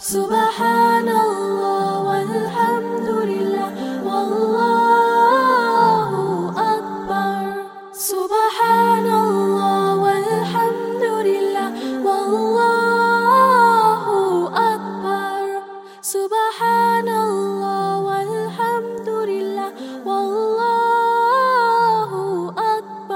سبحان الله والحمد لله والله أكبر. سبحان الله والحمد لله والله أكبر. سبحان الله والحمد لله والله